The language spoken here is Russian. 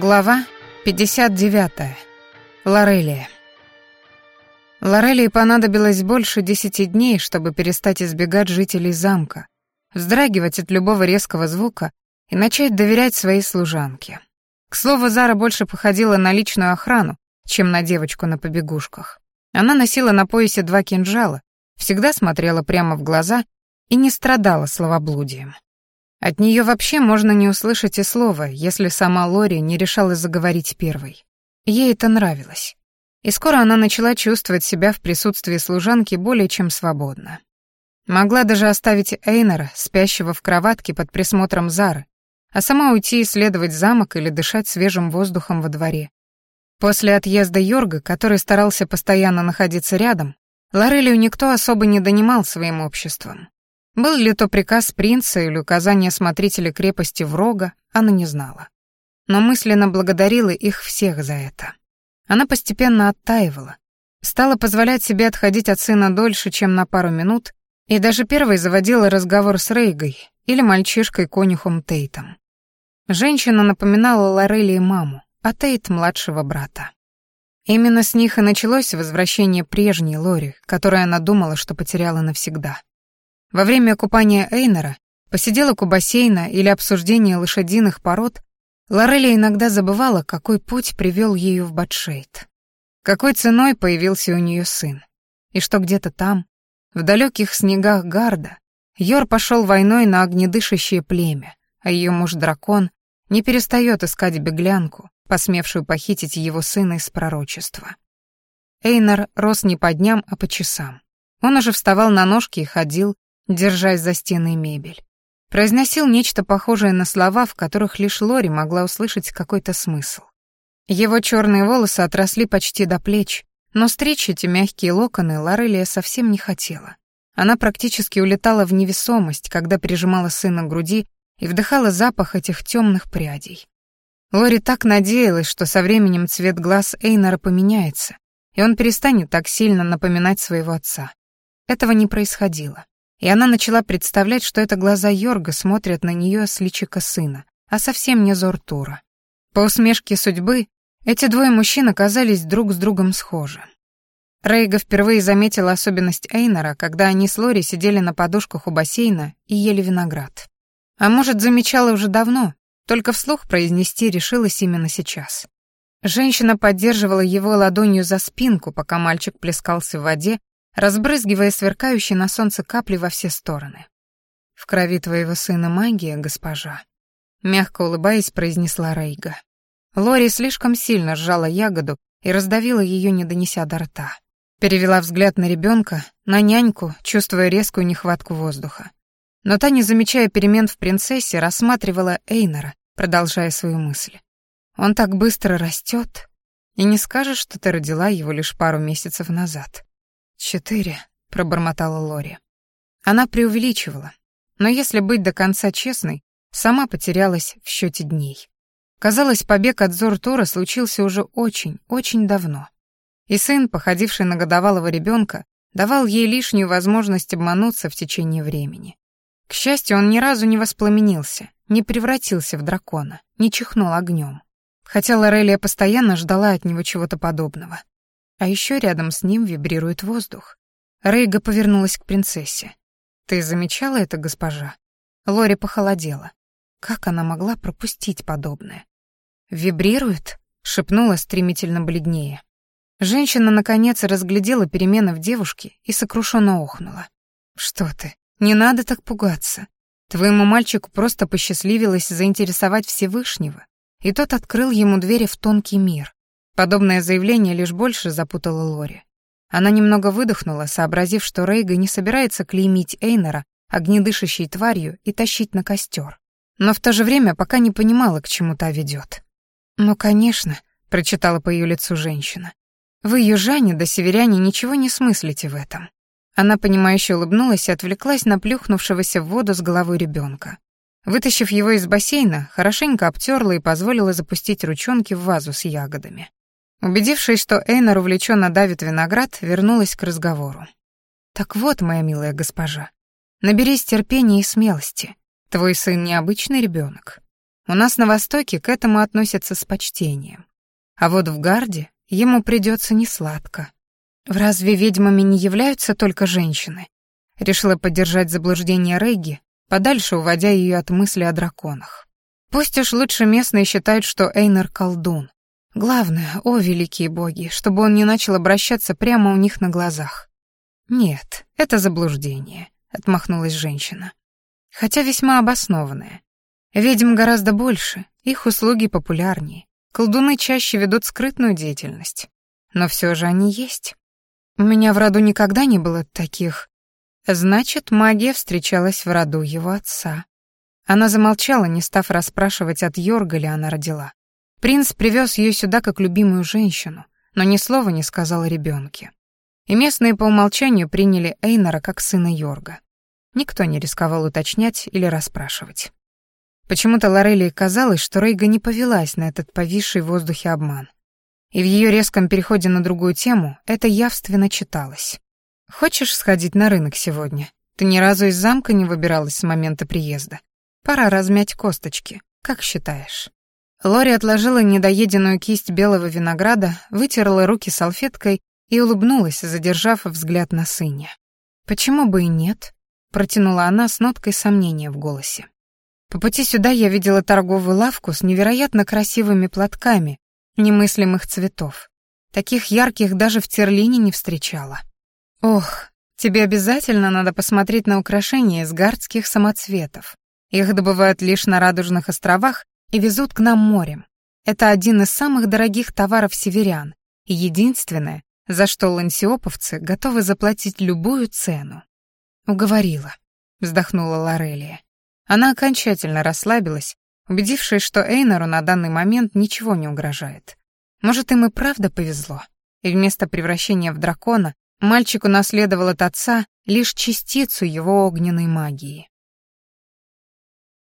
Глава 59. Лорелия. Лорелии понадобилось больше десяти дней, чтобы перестать избегать жителей замка, вздрагивать от любого резкого звука и начать доверять своей служанке. К слову, Зара больше походила на личную охрану, чем на девочку на побегушках. Она носила на поясе два кинжала, всегда смотрела прямо в глаза и не страдала словоблудием. От нее вообще можно не услышать и слова, если сама Лори не решалась заговорить первой. Ей это нравилось. И скоро она начала чувствовать себя в присутствии служанки более чем свободно. Могла даже оставить Эйнера, спящего в кроватке под присмотром Зары, а сама уйти исследовать замок или дышать свежим воздухом во дворе. После отъезда Йорга, который старался постоянно находиться рядом, Лорелию никто особо не донимал своим обществом. Был ли то приказ принца или указание смотрителя крепости Врога, она не знала. Но мысленно благодарила их всех за это. Она постепенно оттаивала, стала позволять себе отходить от сына дольше, чем на пару минут, и даже первой заводила разговор с Рейгой или мальчишкой-конюхом Тейтом. Женщина напоминала Лорелии маму, а Тейт — младшего брата. Именно с них и началось возвращение прежней Лори, которую она думала, что потеряла навсегда. Во время купания Эйнера, посиделок у бассейна или обсуждения лошадиных пород, Лореля иногда забывала, какой путь привел ее в Батшейт. Какой ценой появился у нее сын. И что где-то там, в далеких снегах Гарда, Йор пошел войной на огнедышащее племя, а ее муж-дракон не перестает искать беглянку, посмевшую похитить его сына из пророчества. Эйнар рос не по дням, а по часам. Он уже вставал на ножки и ходил, держась за стены и мебель. Произносил нечто похожее на слова, в которых лишь Лори могла услышать какой-то смысл. Его черные волосы отросли почти до плеч, но стричь эти мягкие локоны Лорелия совсем не хотела. Она практически улетала в невесомость, когда прижимала сына к груди и вдыхала запах этих темных прядей. Лори так надеялась, что со временем цвет глаз Эйнора поменяется, и он перестанет так сильно напоминать своего отца. Этого не происходило и она начала представлять, что это глаза Йорга смотрят на нее с личика сына, а совсем не Зортура. По усмешке судьбы, эти двое мужчин оказались друг с другом схожи. Рейга впервые заметила особенность Эйнора, когда они с Лори сидели на подушках у бассейна и ели виноград. А может, замечала уже давно, только вслух произнести решилась именно сейчас. Женщина поддерживала его ладонью за спинку, пока мальчик плескался в воде, разбрызгивая сверкающие на солнце капли во все стороны. «В крови твоего сына магия, госпожа», — мягко улыбаясь, произнесла Рейга. Лори слишком сильно сжала ягоду и раздавила ее, не донеся до рта. Перевела взгляд на ребенка, на няньку, чувствуя резкую нехватку воздуха. Но та, не замечая перемен в принцессе, рассматривала Эйнора, продолжая свою мысль. «Он так быстро растет, и не скажешь, что ты родила его лишь пару месяцев назад». «Четыре», — пробормотала Лори. Она преувеличивала, но если быть до конца честной, сама потерялась в счете дней. Казалось, побег от Зортура случился уже очень, очень давно. И сын, походивший на годовалого ребенка, давал ей лишнюю возможность обмануться в течение времени. К счастью, он ни разу не воспламенился, не превратился в дракона, не чихнул огнем. Хотя Лорелия постоянно ждала от него чего-то подобного. А еще рядом с ним вибрирует воздух. Рейга повернулась к принцессе. «Ты замечала это, госпожа?» Лори похолодела. Как она могла пропустить подобное? «Вибрирует?» — шепнула стремительно бледнее. Женщина, наконец, разглядела перемены в девушке и сокрушенно охнула. «Что ты? Не надо так пугаться. Твоему мальчику просто посчастливилось заинтересовать Всевышнего, и тот открыл ему двери в тонкий мир. Подобное заявление лишь больше запутало Лори. Она немного выдохнула, сообразив, что Рейга не собирается клеймить Эйнера огнедышащей тварью и тащить на костер. Но в то же время пока не понимала, к чему та ведет. «Ну, конечно», — прочитала по ее лицу женщина. «Вы, южане да северяне, ничего не смыслите в этом». Она, понимающе улыбнулась и отвлеклась на плюхнувшегося в воду с головой ребенка. Вытащив его из бассейна, хорошенько обтерла и позволила запустить ручонки в вазу с ягодами. Убедившись, что Эйнар увлеченно давит виноград, вернулась к разговору. «Так вот, моя милая госпожа, наберись терпения и смелости. Твой сын необычный ребенок. У нас на Востоке к этому относятся с почтением. А вот в Гарде ему придется несладко. Разве ведьмами не являются только женщины? Решила поддержать заблуждение Регги, подальше уводя ее от мысли о драконах. Пусть уж лучше местные считают, что Эйнер колдун. Главное, о великие боги, чтобы он не начал обращаться прямо у них на глазах. Нет, это заблуждение, отмахнулась женщина. Хотя весьма обоснованное. Ведьм гораздо больше, их услуги популярнее. Колдуны чаще ведут скрытную деятельность. Но все же они есть. У меня в роду никогда не было таких. Значит, магия встречалась в роду его отца. Она замолчала, не став расспрашивать от Йорга ли она родила. Принц привез ее сюда как любимую женщину, но ни слова не сказал ребенке. И местные по умолчанию приняли Эйнора как сына Йорга. Никто не рисковал уточнять или расспрашивать. Почему-то Лорелии казалось, что Рейга не повелась на этот повисший в воздухе обман и в ее резком переходе на другую тему это явственно читалось. «Хочешь сходить на рынок сегодня? Ты ни разу из замка не выбиралась с момента приезда. Пора размять косточки, как считаешь?» Лори отложила недоеденную кисть белого винограда, вытерла руки салфеткой и улыбнулась, задержав взгляд на сыне. «Почему бы и нет?» — протянула она с ноткой сомнения в голосе. По пути сюда я видела торговую лавку с невероятно красивыми платками немыслимых цветов. Таких ярких даже в Терлине не встречала. Ох, тебе обязательно надо посмотреть на украшения из гардских самоцветов. Их добывают лишь на Радужных островах и везут к нам морем. Это один из самых дорогих товаров северян и единственное, за что лансиоповцы готовы заплатить любую цену. Уговорила, вздохнула Лорелия. Она окончательно расслабилась убедившись, что Эйнору на данный момент ничего не угрожает. Может, им и правда повезло, и вместо превращения в дракона мальчик унаследовал от отца лишь частицу его огненной магии.